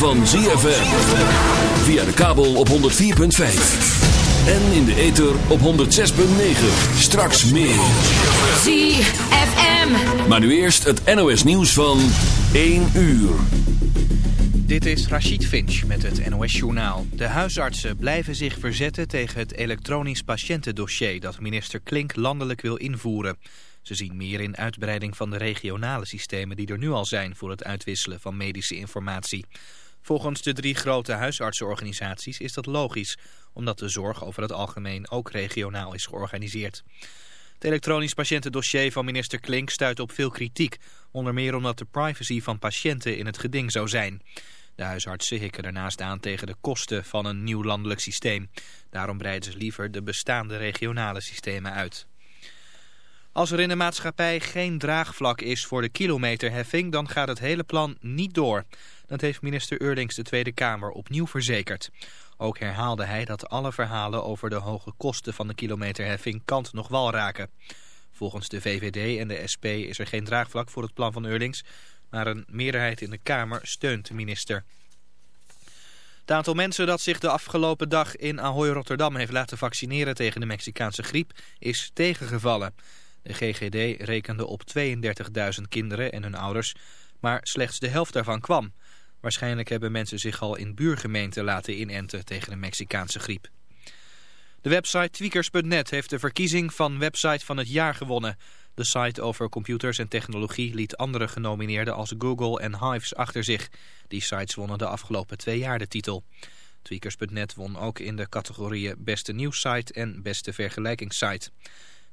van ZFM. Via de kabel op 104.5. En in de ether op 106.9. Straks meer. ZFM. Maar nu eerst het NOS nieuws van 1 uur. Dit is Rachid Finch met het NOS-journaal. De huisartsen blijven zich verzetten tegen het elektronisch patiëntendossier... dat minister Klink landelijk wil invoeren. Ze zien meer in uitbreiding van de regionale systemen die er nu al zijn... voor het uitwisselen van medische informatie. Volgens de drie grote huisartsenorganisaties is dat logisch... omdat de zorg over het algemeen ook regionaal is georganiseerd. Het elektronisch patiëntendossier van minister Klink stuit op veel kritiek... onder meer omdat de privacy van patiënten in het geding zou zijn... De huisartsen hikken daarnaast aan tegen de kosten van een nieuw landelijk systeem. Daarom breiden ze liever de bestaande regionale systemen uit. Als er in de maatschappij geen draagvlak is voor de kilometerheffing, dan gaat het hele plan niet door. Dat heeft minister Eurlings de Tweede Kamer opnieuw verzekerd. Ook herhaalde hij dat alle verhalen over de hoge kosten van de kilometerheffing kant nog wal raken. Volgens de VVD en de SP is er geen draagvlak voor het plan van Eurlings, maar een meerderheid in de Kamer steunt de minister. Het aantal mensen dat zich de afgelopen dag in Ahoy Rotterdam heeft laten vaccineren tegen de Mexicaanse griep is tegengevallen. De GGD rekende op 32.000 kinderen en hun ouders, maar slechts de helft daarvan kwam. Waarschijnlijk hebben mensen zich al in buurgemeenten laten inenten tegen de Mexicaanse griep. De website tweakers.net heeft de verkiezing van website van het jaar gewonnen. De site over computers en technologie liet andere genomineerden als Google en Hives achter zich. Die sites wonnen de afgelopen twee jaar de titel. Tweakers.net won ook in de categorieën Beste Nieuwssite en Beste Vergelijkingssite.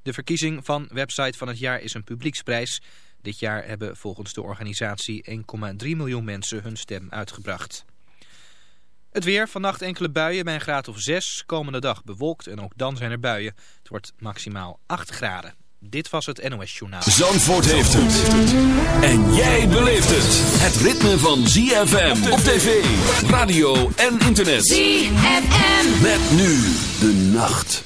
De verkiezing van website van het jaar is een publieksprijs. Dit jaar hebben volgens de organisatie 1,3 miljoen mensen hun stem uitgebracht. Het weer, vannacht enkele buien bij een graad of 6. Komende dag bewolkt en ook dan zijn er buien. Het wordt maximaal 8 graden. Dit was het NOS Journaal. Zandvoort heeft het. En jij beleeft het. Het ritme van ZFM op tv, radio en internet. ZFM. Met nu de nacht.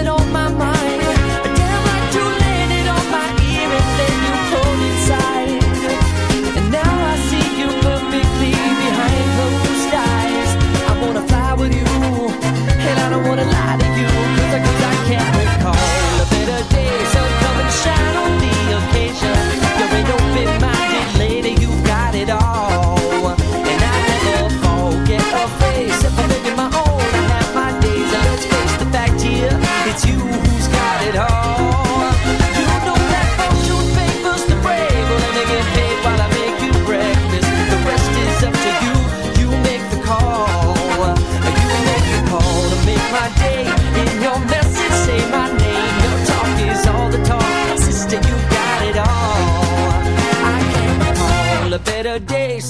it on my mind.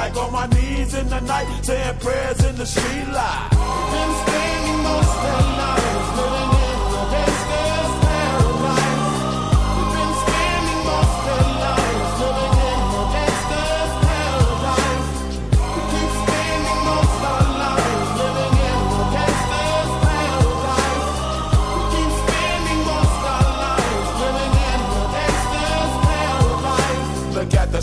like on my knees in the night, saying prayers in the street light. Been spending most of the night living in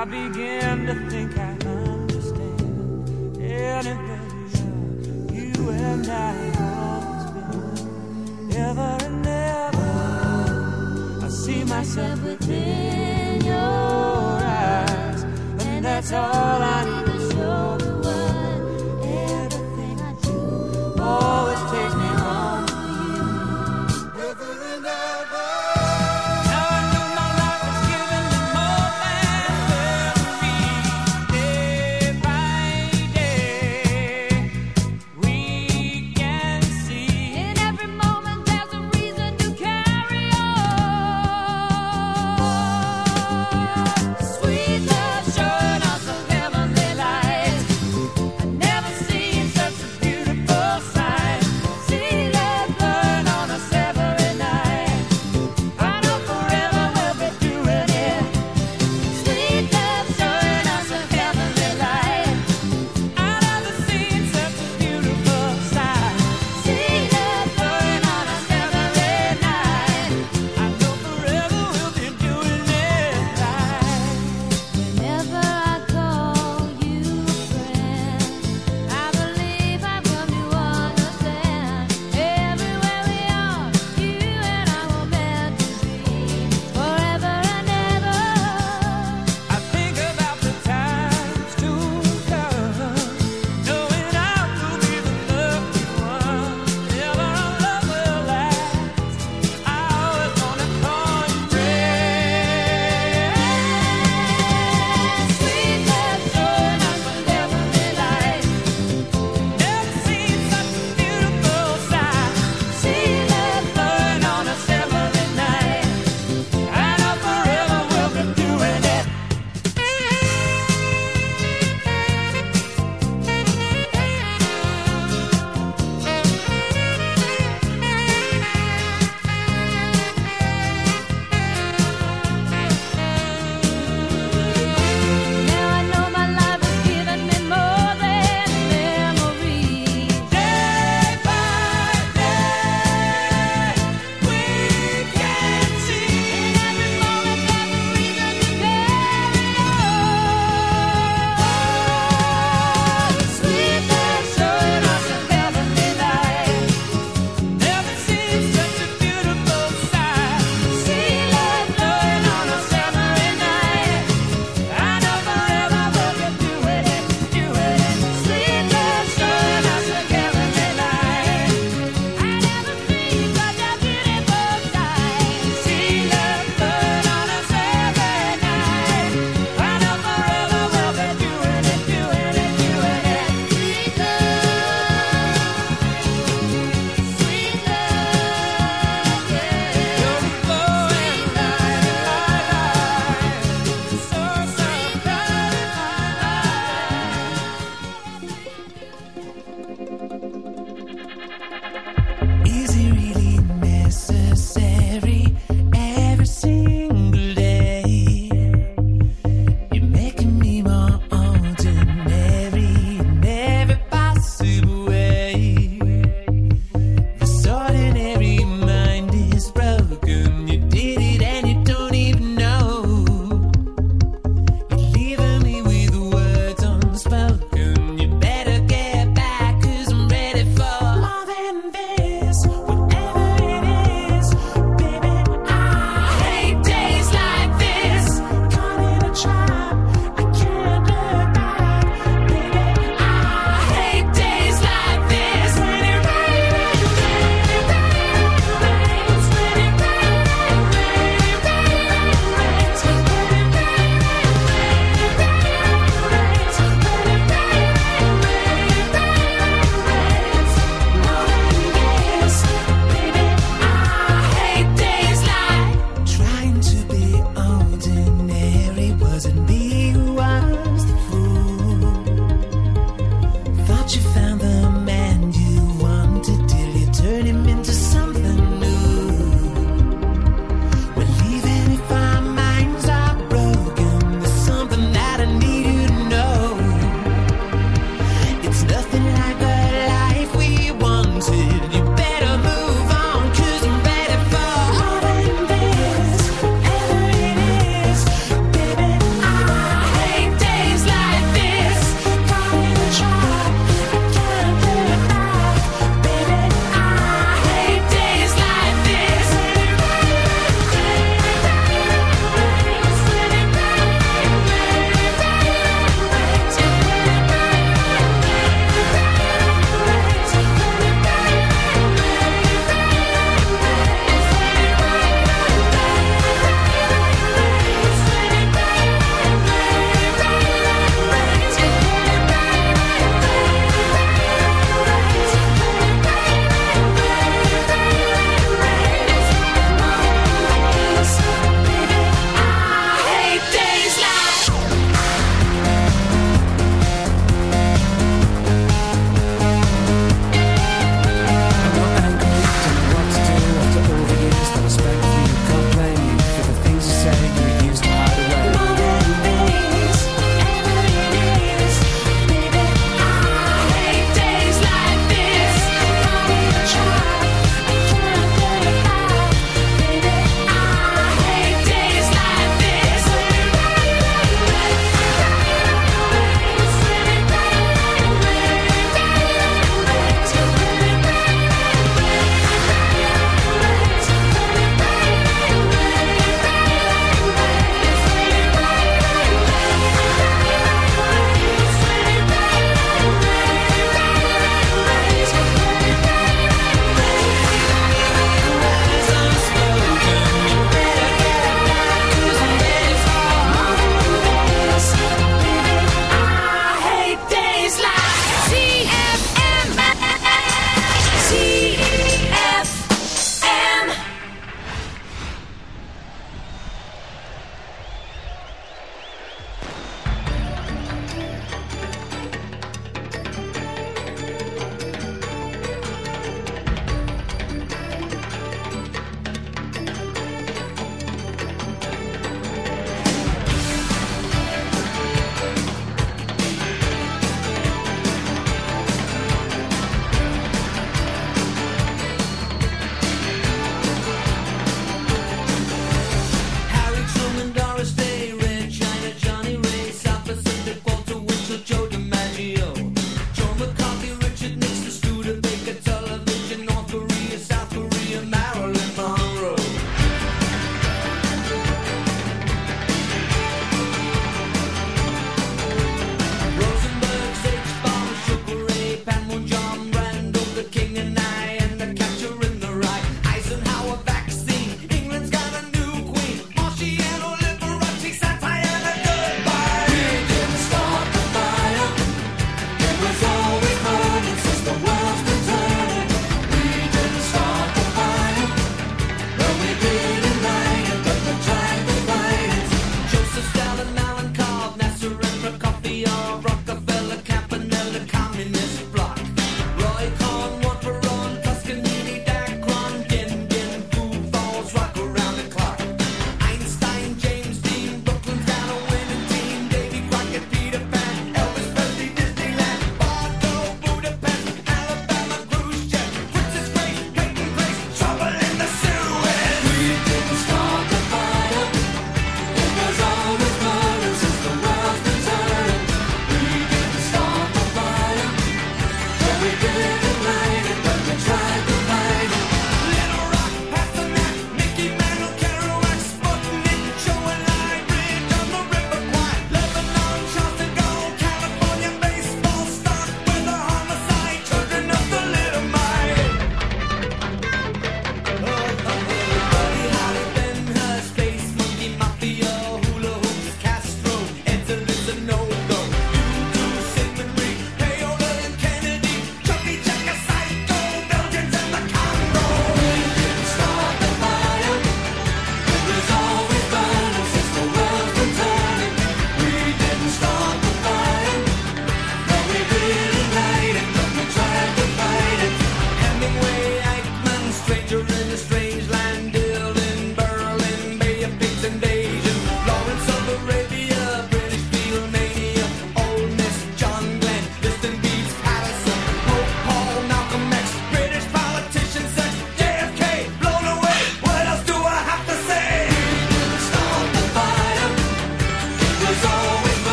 I begin to think I understand Anybody, you and I always been. Ever and ever, I see myself within your eyes, and that's all I need.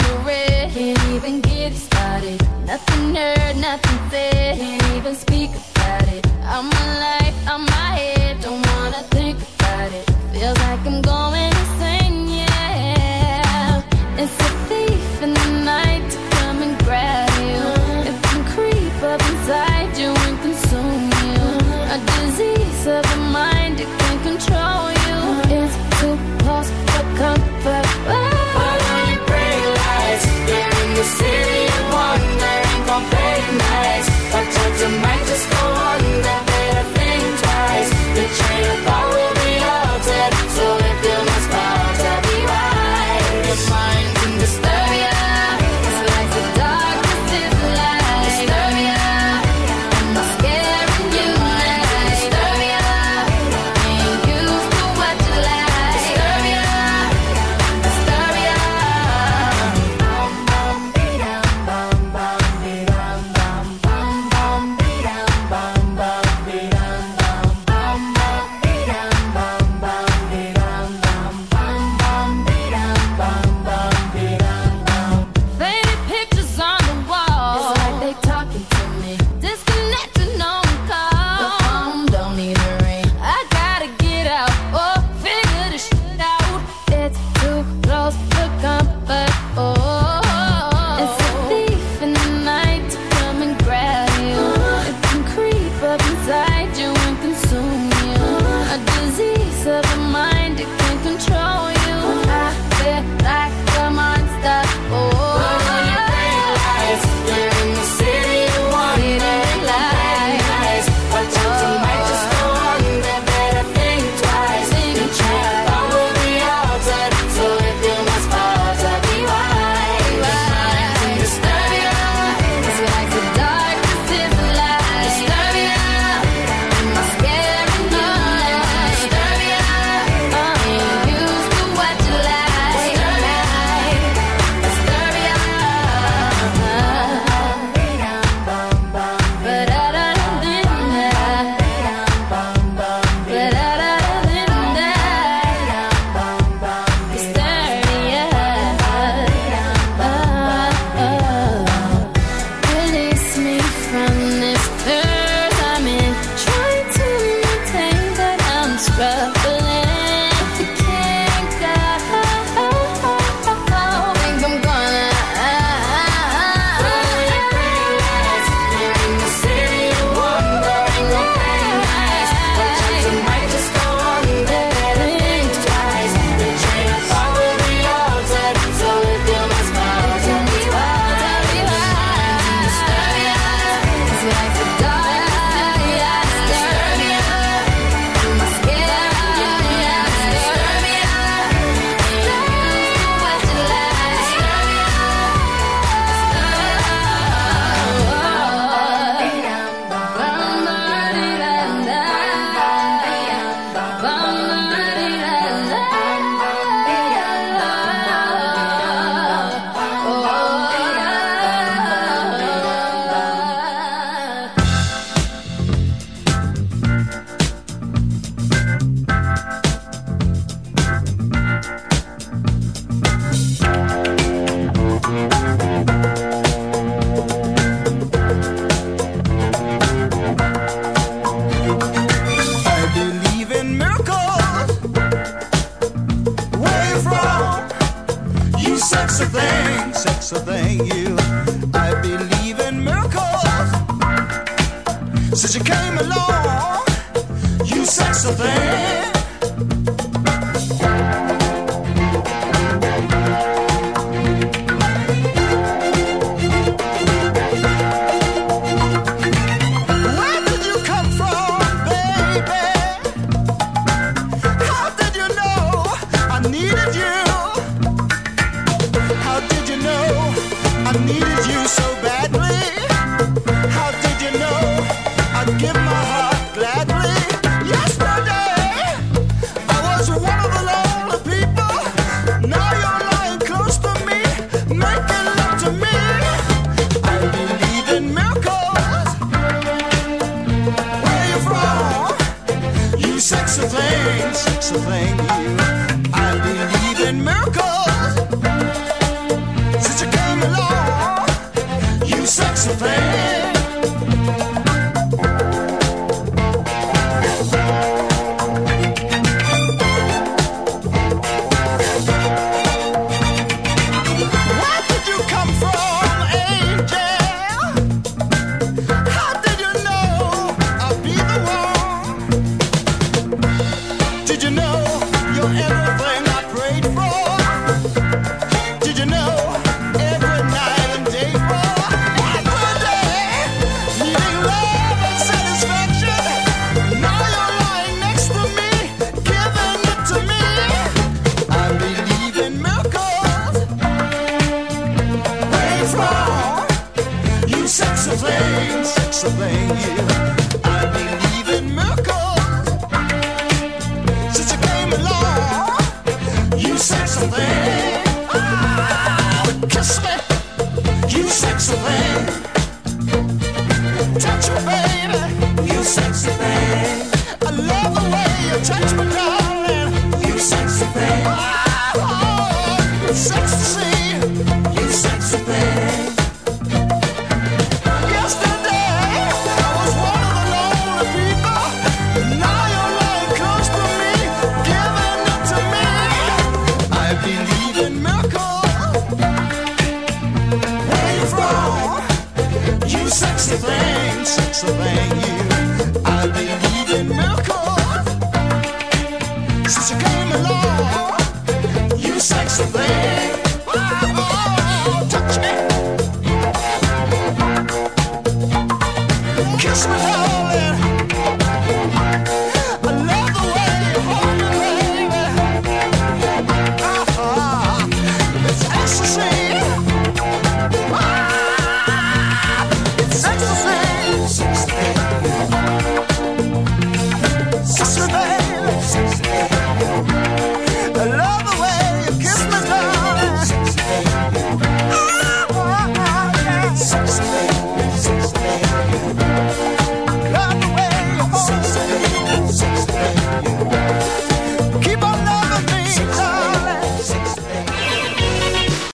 under. Can't even get it started. Nothing heard, nothing said. Can't even speak about it. I'm alive, I'm my head. Don't wanna think about it. Feels like I'm going insane, yeah. It's